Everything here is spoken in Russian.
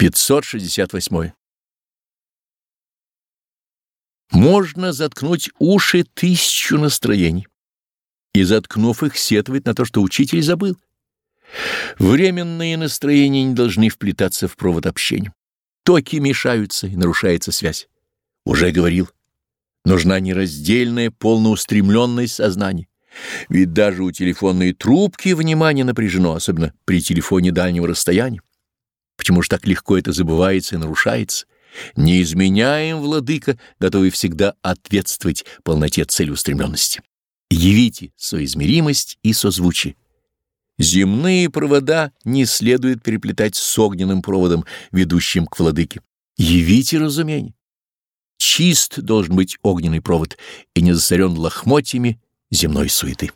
568. Можно заткнуть уши тысячу настроений и, заткнув их, сетовать на то, что учитель забыл. Временные настроения не должны вплетаться в провод общения. Токи мешаются, и нарушается связь. Уже говорил, нужна нераздельная, полноустремленность сознания. Ведь даже у телефонной трубки внимание напряжено, особенно при телефоне дальнего расстояния. Почему же так легко это забывается и нарушается? Не изменяем, владыка, готовый всегда ответствовать полноте целеустремленности. Явите соизмеримость и созвучие. Земные провода не следует переплетать с огненным проводом, ведущим к владыке. Явите разумение. Чист должен быть огненный провод и не засорен лохмотьями земной суеты.